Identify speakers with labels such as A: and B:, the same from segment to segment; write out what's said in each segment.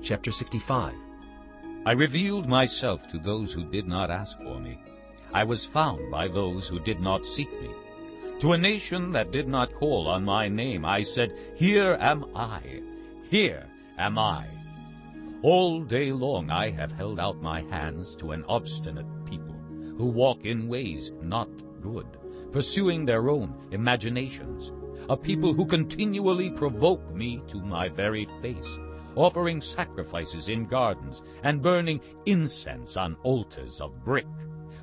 A: Chapter 65
B: I revealed myself to those who did not ask for me. I was found by those who did not seek me. To a nation that did not call on my name, I said, Here am I, here am I. All day long I have held out my hands to an obstinate people, who walk in ways not good, pursuing their own imaginations, a people who continually provoke me to my very face, offering sacrifices in gardens and burning incense on altars of brick,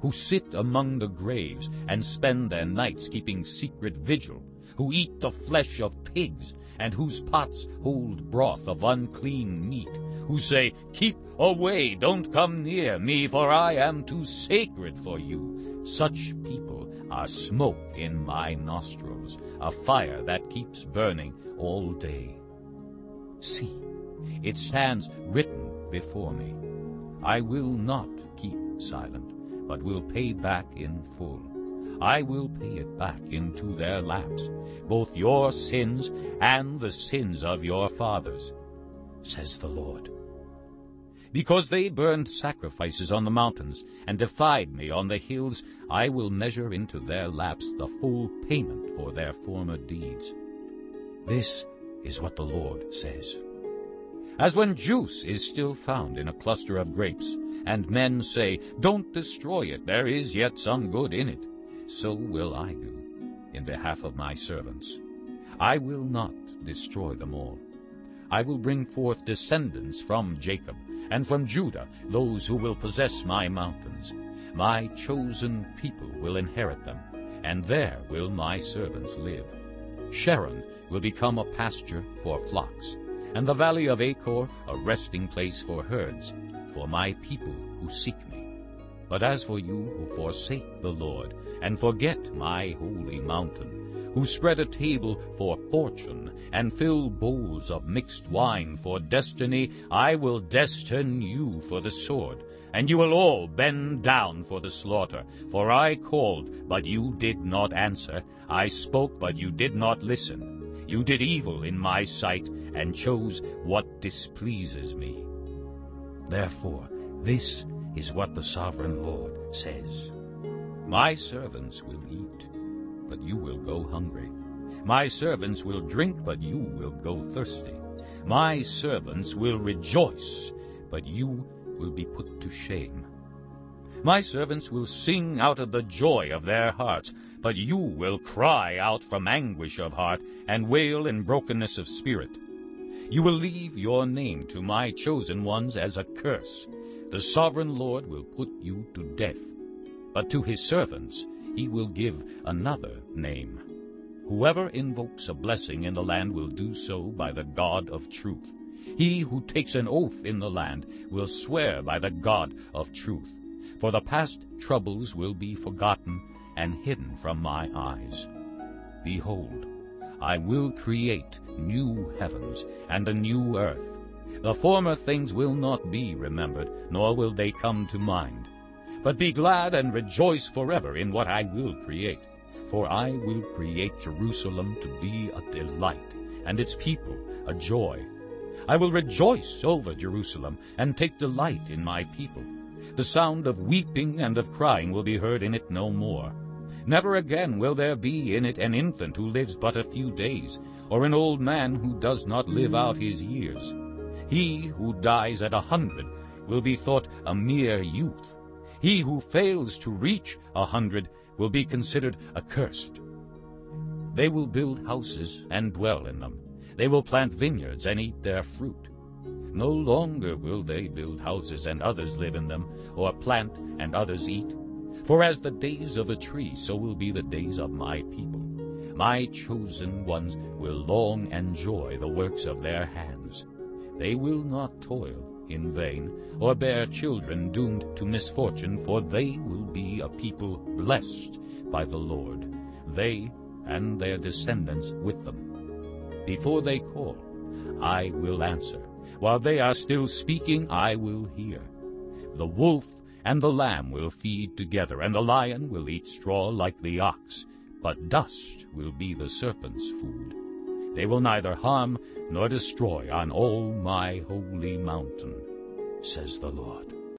B: who sit among the graves and spend their nights keeping secret vigil, who eat the flesh of pigs, and whose pots hold broth of unclean meat, who say, Keep away, don't come near me, for I am too sacred for you. Such people are smoke in my nostrils, a fire that keeps burning all day. See, it stands written before me. I will not keep silent, but will pay back in full. I will pay it back into their laps, both your sins and the sins of your fathers, says the Lord. Because they burned sacrifices on the mountains and defied me on the hills, I will measure into their laps the full payment for their former deeds. This is what the Lord says. As when juice is still found in a cluster of grapes, and men say, Don't destroy it, there is yet some good in it, so will I do in behalf of my servants. I will not destroy them all. I will bring forth descendants from Jacob, and from Judah those who will possess my mountains. My chosen people will inherit them, and there will my servants live. Sharon will become a pasture for flocks, and the valley of Achor a resting place for herds, for my people who seek me. But as for you who forsake the Lord, and forget my holy mountain, who spread a table for fortune, and fill bowls of mixed wine for destiny, I will destine you for the sword, and you will all bend down for the slaughter. For I called, but you did not answer. I spoke, but you did not listen. You did evil in my sight, and chose what displeases me. Therefore, this is what the sovereign Lord says. My servants will eat, but you will go hungry. My servants will drink, but you will go thirsty. My servants will rejoice, but you will be put to shame. My servants will sing out of the joy of their hearts, but you will cry out from anguish of heart and wail in brokenness of spirit. You will leave your name to my chosen ones as a curse. The sovereign Lord will put you to death, but to his servants he will give another name. Whoever invokes a blessing in the land will do so by the God of truth. He who takes an oath in the land will swear by the God of truth. For the past troubles will be forgotten and hidden from my eyes. Behold, I will create new heavens and a new earth. The former things will not be remembered, nor will they come to mind. But be glad and rejoice forever in what I will create. For I will create Jerusalem to be a delight, and its people a joy. I will rejoice over Jerusalem, and take delight in my people. The sound of weeping and of crying will be heard in it no more. Never again will there be in it an infant who lives but a few days, or an old man who does not live out his years. He who dies at a hundred will be thought a mere youth. He who fails to reach a hundred will be considered accursed. They will build houses and dwell in them. They will plant vineyards and eat their fruit. No longer will they build houses and others live in them, or plant and others eat. For as the days of a tree, so will be the days of my people. My chosen ones will long enjoy the works of their hands. They will not toil in vain, or bear children doomed to misfortune, for they will be a people blessed by the Lord, they and their descendants with them. Before they call, I will answer. While they are still speaking, I will hear. The wolf and the lamb will feed together, and the lion will eat straw like the ox, but dust will be the serpent's food. They will neither harm nor destroy on all my holy mountain, says the Lord.